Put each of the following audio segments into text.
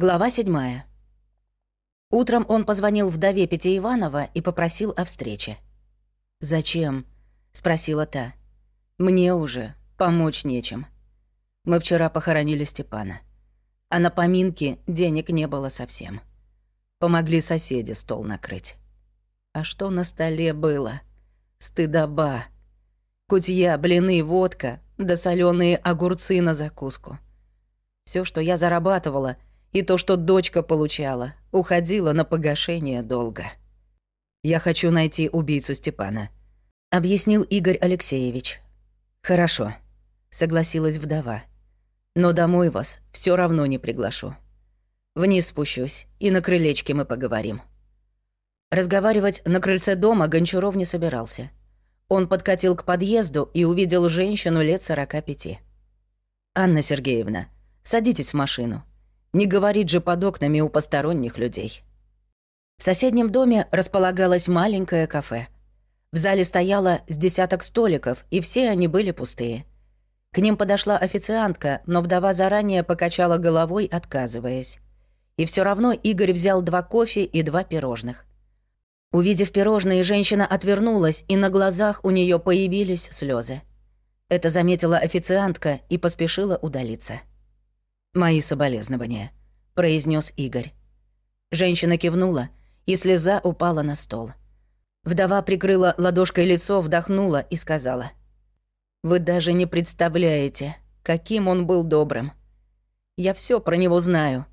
Глава седьмая. Утром он позвонил вдове Пети Иванова и попросил о встрече. «Зачем?» — спросила та. «Мне уже помочь нечем. Мы вчера похоронили Степана. А на поминки денег не было совсем. Помогли соседи стол накрыть. А что на столе было? Стыдоба. Кутья, блины, водка, да соленые огурцы на закуску. Все, что я зарабатывала, и то, что дочка получала, уходило на погашение долга. «Я хочу найти убийцу Степана», — объяснил Игорь Алексеевич. «Хорошо», — согласилась вдова. «Но домой вас все равно не приглашу. Вниз спущусь, и на крылечке мы поговорим». Разговаривать на крыльце дома Гончаров не собирался. Он подкатил к подъезду и увидел женщину лет сорока пяти. «Анна Сергеевна, садитесь в машину. Не говорить же под окнами у посторонних людей». В соседнем доме располагалось маленькое кафе. В зале стояло с десяток столиков, и все они были пустые. К ним подошла официантка, но вдова заранее покачала головой, отказываясь. И все равно Игорь взял два кофе и два пирожных. Увидев пирожные, женщина отвернулась, и на глазах у нее появились слезы. Это заметила официантка и поспешила удалиться. «Мои соболезнования», — произнес Игорь. Женщина кивнула, и слеза упала на стол. Вдова прикрыла ладошкой лицо, вдохнула и сказала. «Вы даже не представляете, каким он был добрым. Я все про него знаю.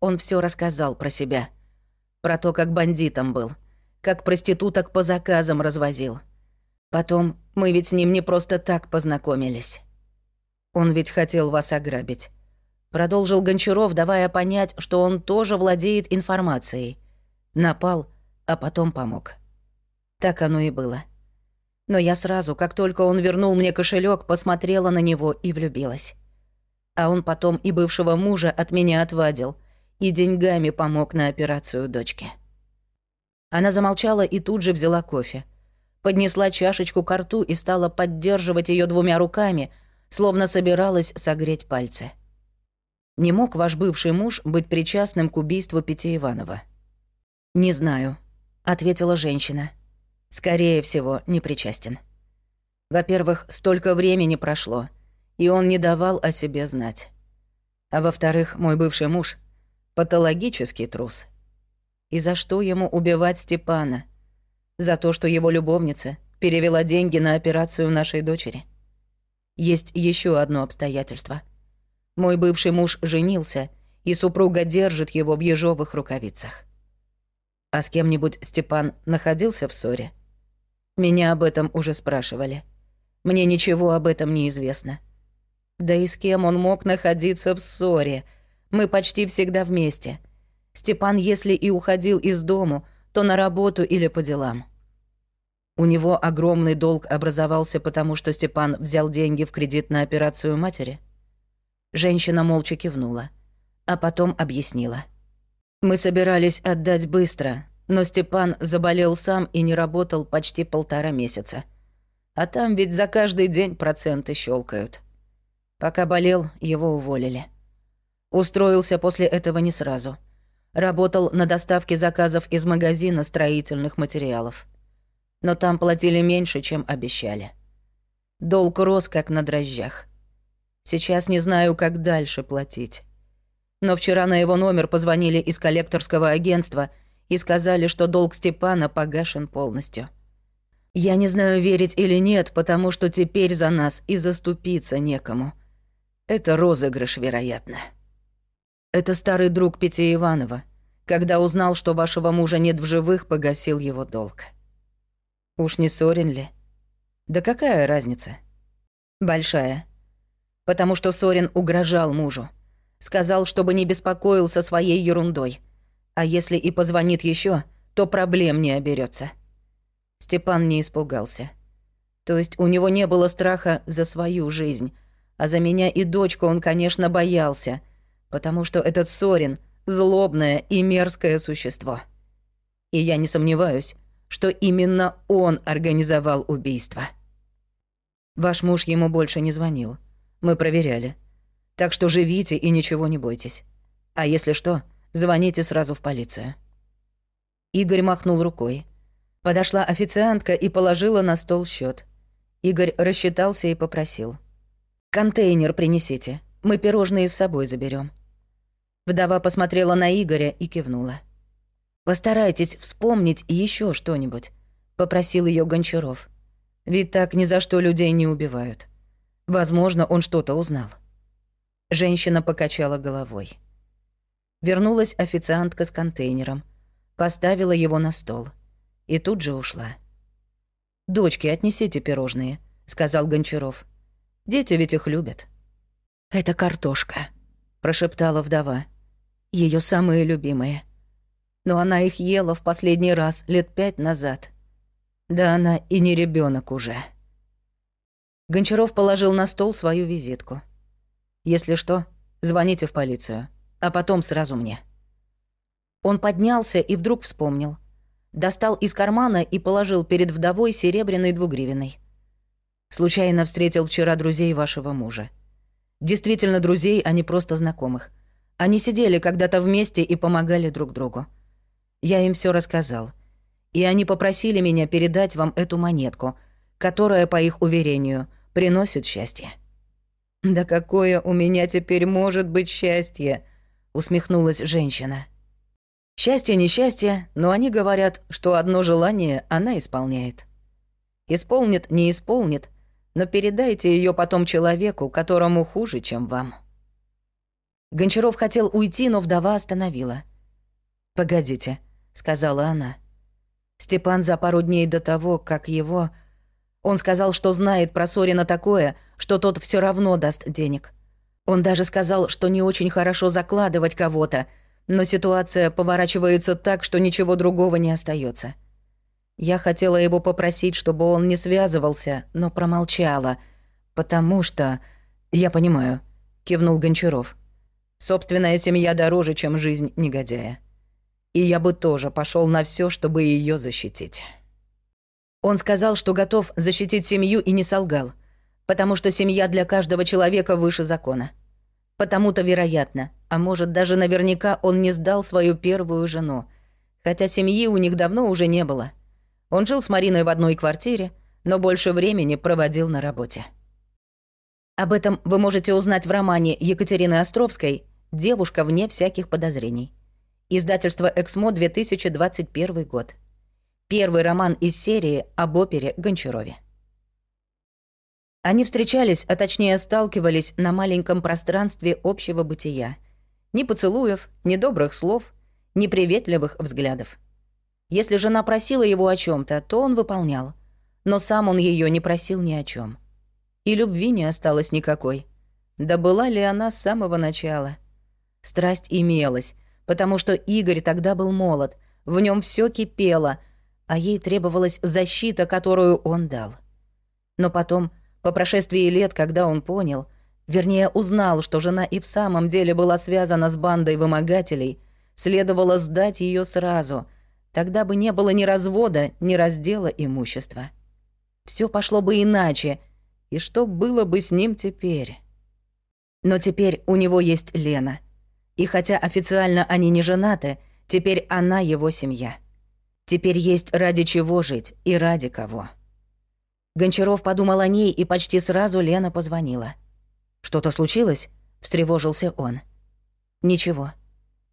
Он все рассказал про себя. Про то, как бандитом был» как проституток по заказам развозил. Потом мы ведь с ним не просто так познакомились. Он ведь хотел вас ограбить. Продолжил Гончаров, давая понять, что он тоже владеет информацией. Напал, а потом помог. Так оно и было. Но я сразу, как только он вернул мне кошелек, посмотрела на него и влюбилась. А он потом и бывшего мужа от меня отвадил, и деньгами помог на операцию дочки. Она замолчала и тут же взяла кофе. Поднесла чашечку к рту и стала поддерживать ее двумя руками, словно собиралась согреть пальцы. Не мог ваш бывший муж быть причастным к убийству Пети Иванова? «Не знаю», — ответила женщина. «Скорее всего, не причастен. Во-первых, столько времени прошло, и он не давал о себе знать. А во-вторых, мой бывший муж — патологический трус. И за что ему убивать Степана? За то, что его любовница перевела деньги на операцию нашей дочери. Есть еще одно обстоятельство. Мой бывший муж женился, и супруга держит его в ежовых рукавицах. А с кем-нибудь Степан находился в ссоре? Меня об этом уже спрашивали. Мне ничего об этом не известно. Да и с кем он мог находиться в ссоре? Мы почти всегда вместе. Степан, если и уходил из дому, то на работу или по делам. У него огромный долг образовался, потому что Степан взял деньги в кредит на операцию матери. Женщина молча кивнула, а потом объяснила. Мы собирались отдать быстро, но Степан заболел сам и не работал почти полтора месяца. А там ведь за каждый день проценты щелкают. Пока болел, его уволили. Устроился после этого не сразу — Работал на доставке заказов из магазина строительных материалов. Но там платили меньше, чем обещали. Долг рос, как на дрожжах. Сейчас не знаю, как дальше платить. Но вчера на его номер позвонили из коллекторского агентства и сказали, что долг Степана погашен полностью. Я не знаю, верить или нет, потому что теперь за нас и заступиться некому. Это розыгрыш, вероятно. Это старый друг Пети Иванова. Когда узнал, что вашего мужа нет в живых, погасил его долг. Уж не Сорин ли? Да какая разница? Большая. Потому что Сорин угрожал мужу. Сказал, чтобы не беспокоился своей ерундой. А если и позвонит еще, то проблем не оберется. Степан не испугался. То есть у него не было страха за свою жизнь, а за меня и дочку он, конечно, боялся — потому что этот Сорин — злобное и мерзкое существо. И я не сомневаюсь, что именно он организовал убийство. Ваш муж ему больше не звонил. Мы проверяли. Так что живите и ничего не бойтесь. А если что, звоните сразу в полицию». Игорь махнул рукой. Подошла официантка и положила на стол счет. Игорь рассчитался и попросил. «Контейнер принесите. Мы пирожные с собой заберем. Вдова посмотрела на Игоря и кивнула. «Постарайтесь вспомнить еще что-нибудь», — попросил ее Гончаров. «Ведь так ни за что людей не убивают. Возможно, он что-то узнал». Женщина покачала головой. Вернулась официантка с контейнером, поставила его на стол и тут же ушла. «Дочке отнесите пирожные», — сказал Гончаров. «Дети ведь их любят». «Это картошка», — прошептала вдова. Ее самые любимые. Но она их ела в последний раз лет пять назад. Да она и не ребенок уже. Гончаров положил на стол свою визитку. «Если что, звоните в полицию, а потом сразу мне». Он поднялся и вдруг вспомнил. Достал из кармана и положил перед вдовой серебряной двугривенной. Случайно встретил вчера друзей вашего мужа. Действительно друзей, а не просто знакомых. Они сидели когда-то вместе и помогали друг другу. Я им все рассказал. И они попросили меня передать вам эту монетку, которая, по их уверению, приносит счастье. «Да какое у меня теперь может быть счастье?» — усмехнулась женщина. «Счастье-несчастье, но они говорят, что одно желание она исполняет. Исполнит, не исполнит, но передайте ее потом человеку, которому хуже, чем вам». Гончаров хотел уйти, но вдова остановила. «Погодите», — сказала она. Степан за пару дней до того, как его... Он сказал, что знает про Сорина такое, что тот все равно даст денег. Он даже сказал, что не очень хорошо закладывать кого-то, но ситуация поворачивается так, что ничего другого не остается. Я хотела его попросить, чтобы он не связывался, но промолчала, потому что... «Я понимаю», — кивнул Гончаров. «Собственная семья дороже, чем жизнь негодяя. И я бы тоже пошел на все, чтобы ее защитить». Он сказал, что готов защитить семью и не солгал, потому что семья для каждого человека выше закона. Потому-то, вероятно, а может даже наверняка он не сдал свою первую жену, хотя семьи у них давно уже не было. Он жил с Мариной в одной квартире, но больше времени проводил на работе. Об этом вы можете узнать в романе Екатерины Островской «Девушка вне всяких подозрений». Издательство «Эксмо», 2021 год. Первый роман из серии об опере Гончарове. Они встречались, а точнее сталкивались на маленьком пространстве общего бытия. Ни поцелуев, ни добрых слов, ни приветливых взглядов. Если жена просила его о чем то то он выполнял. Но сам он ее не просил ни о чем. И любви не осталось никакой. Да была ли она с самого начала? Страсть имелась, потому что Игорь тогда был молод, в нем все кипело — а ей требовалась защита, которую он дал. Но потом, по прошествии лет, когда он понял, вернее, узнал, что жена и в самом деле была связана с бандой вымогателей, следовало сдать ее сразу. Тогда бы не было ни развода, ни раздела имущества. Все пошло бы иначе, и что было бы с ним теперь? Но теперь у него есть Лена. И хотя официально они не женаты, теперь она его семья. Теперь есть ради чего жить и ради кого. Гончаров подумал о ней, и почти сразу Лена позвонила. «Что-то случилось?» — встревожился он. «Ничего.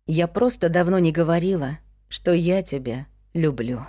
Я просто давно не говорила, что я тебя люблю».